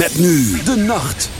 Met nu de nacht.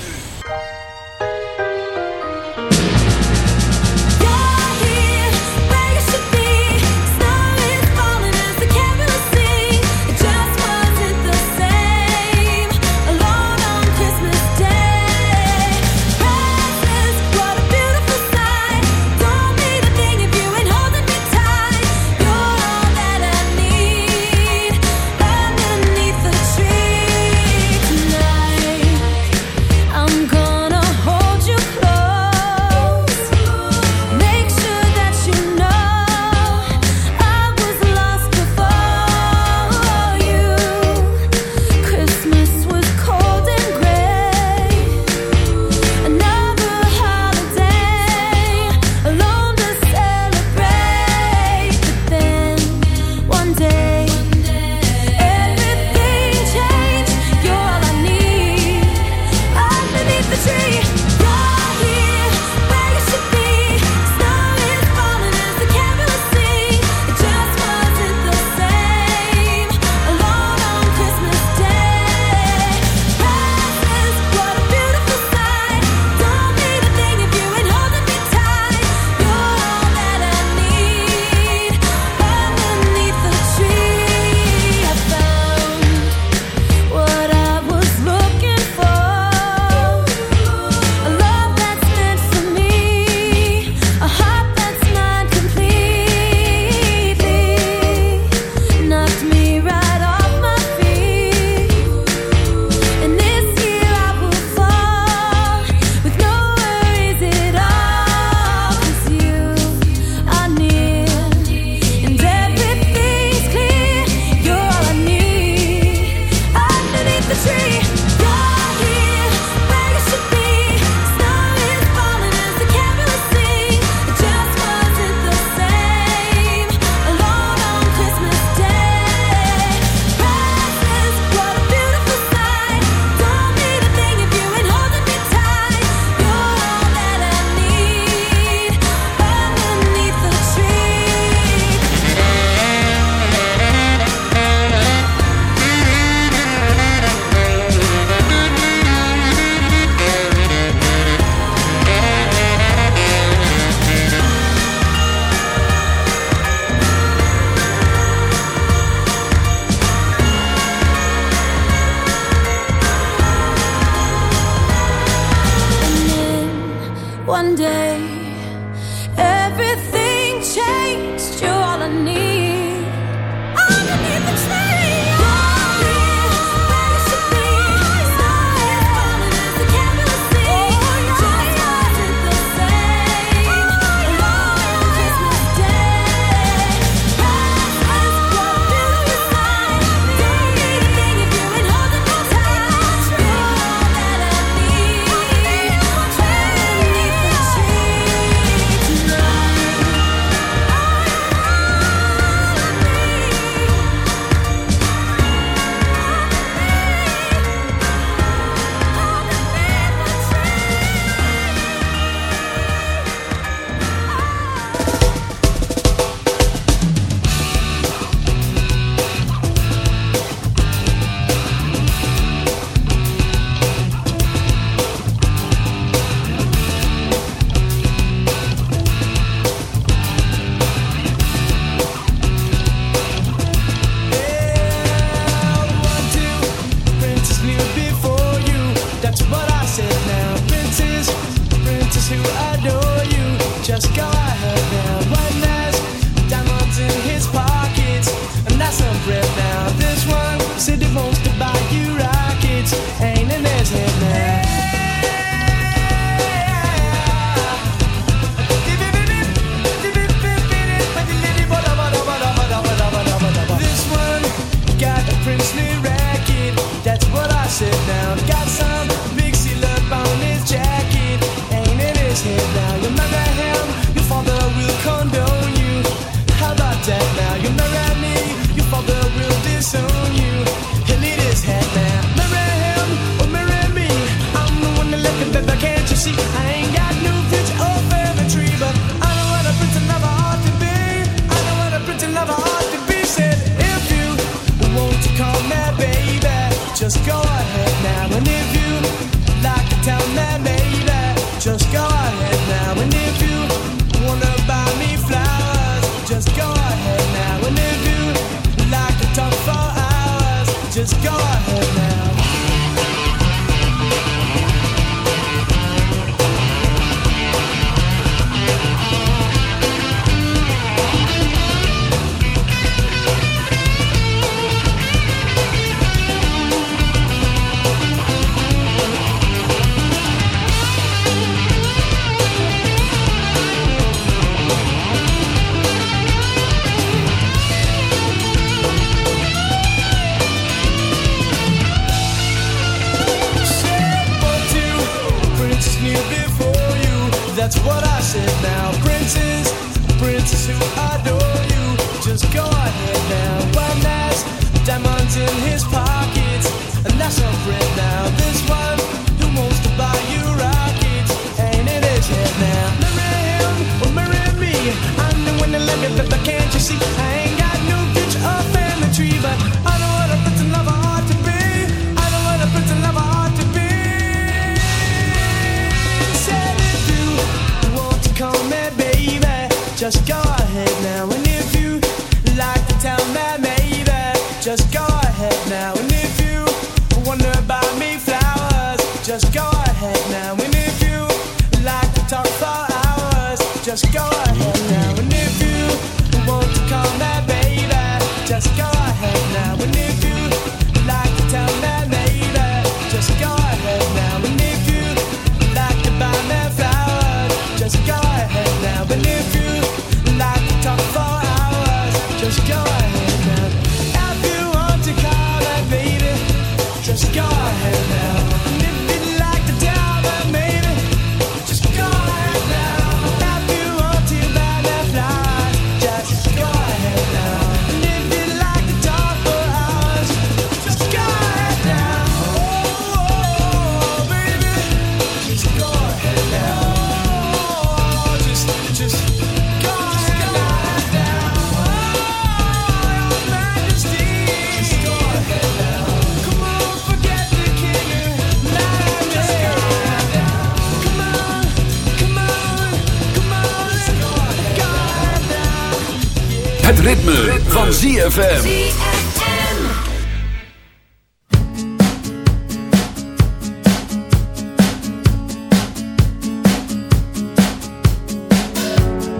ritme, van ZFM.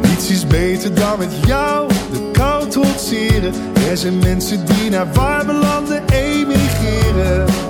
Niets is beter dan met jou de koud trotseren. Er zijn mensen die naar warme landen emigreren.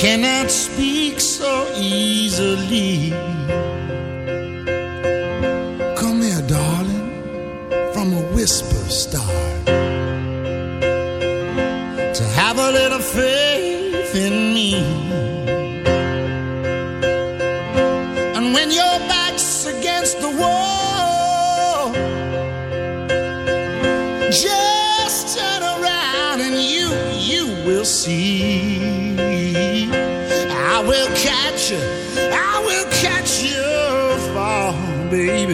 cannot speak so easily.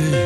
baby.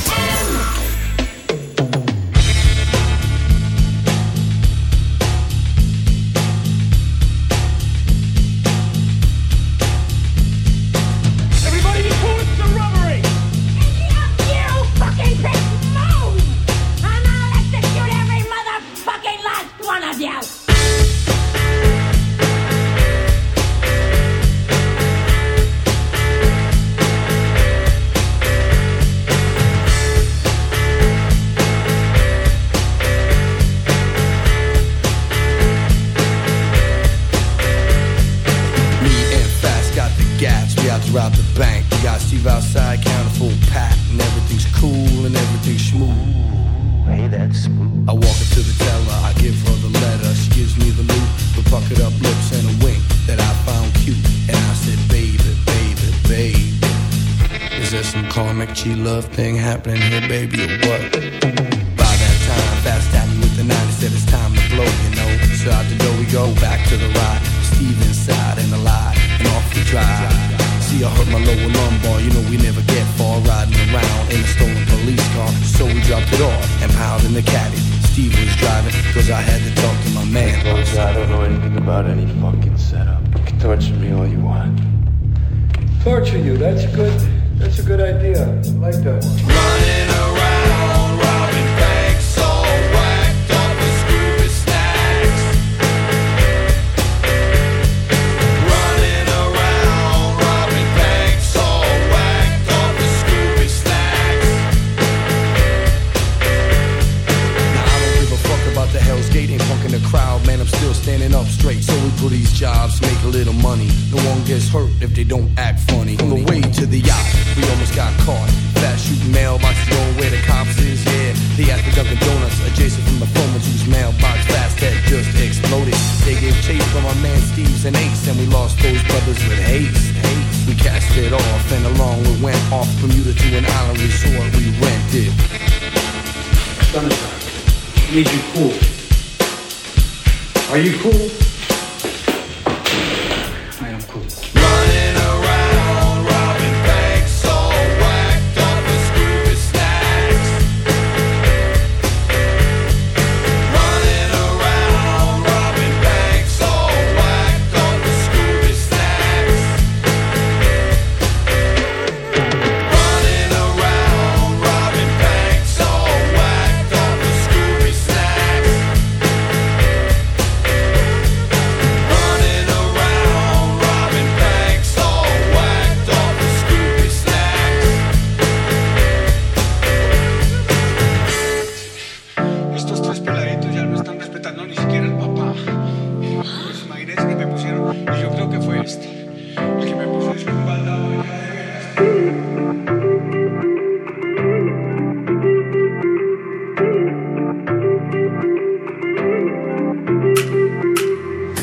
She love thing happening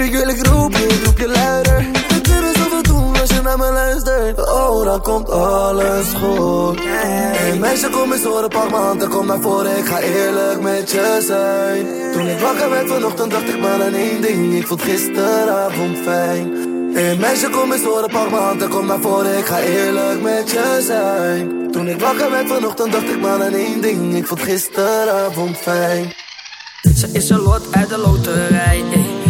Ik wil roep je, roep je luider. We kunnen zoveel doen als je naar me luistert. Oh, dan komt alles goed. Hey meisje, kom eens horen, pak m'n handen, kom naar voren. Ik ga eerlijk met je zijn. Toen ik wakker werd vanochtend, dacht ik maar aan één ding. Ik vond gisteravond fijn. Hey meisje, kom eens horen, pak m'n handen, kom naar voren. Ik ga eerlijk met je zijn. Toen ik wakker werd vanochtend, dacht ik maar aan één ding. Ik vond gisteravond fijn. Ze is een lot uit de loterij. ey.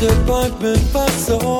Disappointment for so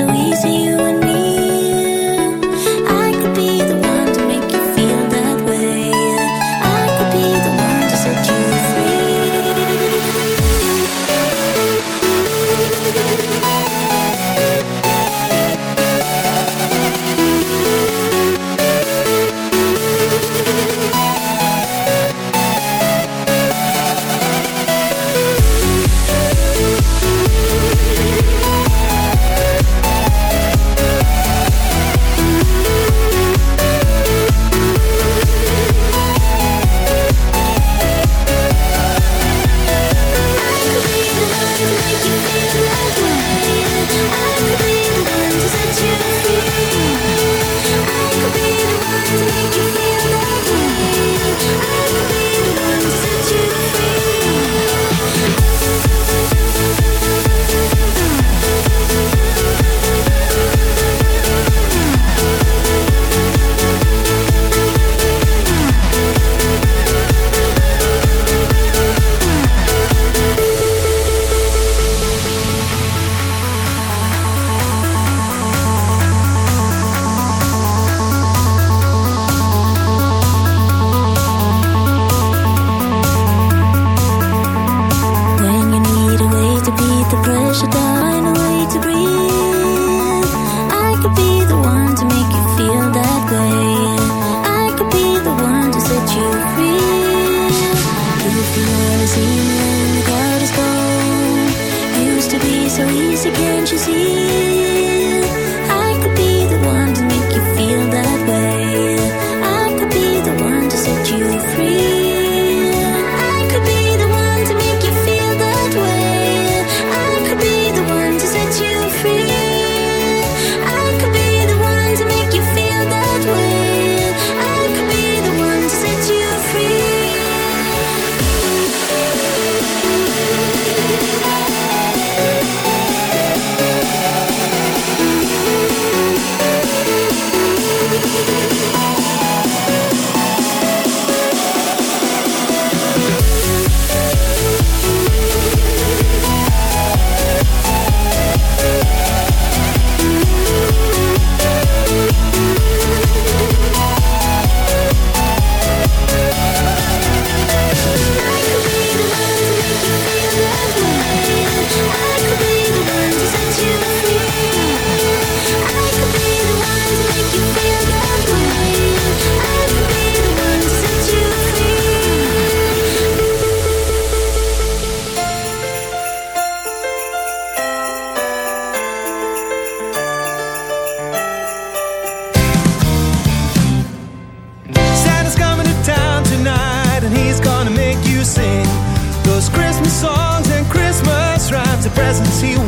so easy.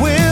will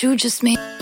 You just made.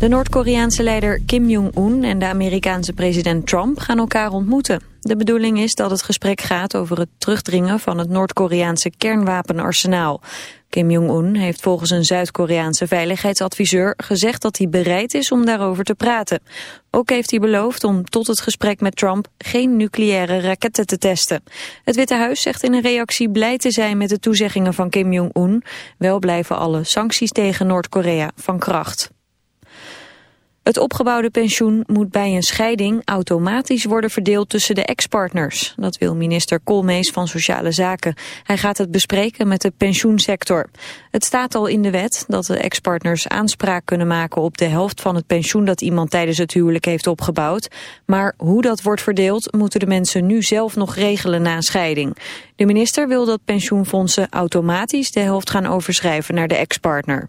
De Noord-Koreaanse leider Kim Jong-un en de Amerikaanse president Trump gaan elkaar ontmoeten. De bedoeling is dat het gesprek gaat over het terugdringen van het Noord-Koreaanse kernwapenarsenaal. Kim Jong-un heeft volgens een Zuid-Koreaanse veiligheidsadviseur gezegd dat hij bereid is om daarover te praten. Ook heeft hij beloofd om tot het gesprek met Trump geen nucleaire raketten te testen. Het Witte Huis zegt in een reactie blij te zijn met de toezeggingen van Kim Jong-un. Wel blijven alle sancties tegen Noord-Korea van kracht. Het opgebouwde pensioen moet bij een scheiding automatisch worden verdeeld tussen de ex-partners. Dat wil minister Koolmees van Sociale Zaken. Hij gaat het bespreken met de pensioensector. Het staat al in de wet dat de ex-partners aanspraak kunnen maken op de helft van het pensioen dat iemand tijdens het huwelijk heeft opgebouwd. Maar hoe dat wordt verdeeld moeten de mensen nu zelf nog regelen na een scheiding. De minister wil dat pensioenfondsen automatisch de helft gaan overschrijven naar de ex-partner.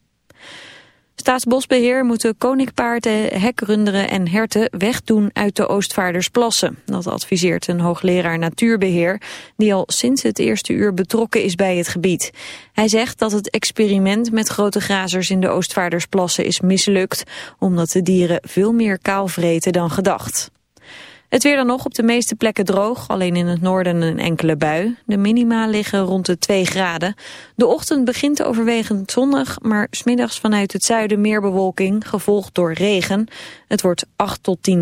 Staatsbosbeheer moet de koninkpaarden, hekrunderen en herten wegdoen uit de Oostvaardersplassen. Dat adviseert een hoogleraar natuurbeheer die al sinds het eerste uur betrokken is bij het gebied. Hij zegt dat het experiment met grote grazers in de Oostvaardersplassen is mislukt, omdat de dieren veel meer kaal vreten dan gedacht. Het weer dan nog op de meeste plekken droog, alleen in het noorden een enkele bui. De minima liggen rond de 2 graden. De ochtend begint overwegend zonnig, maar smiddags vanuit het zuiden meer bewolking, gevolgd door regen. Het wordt 8 tot 10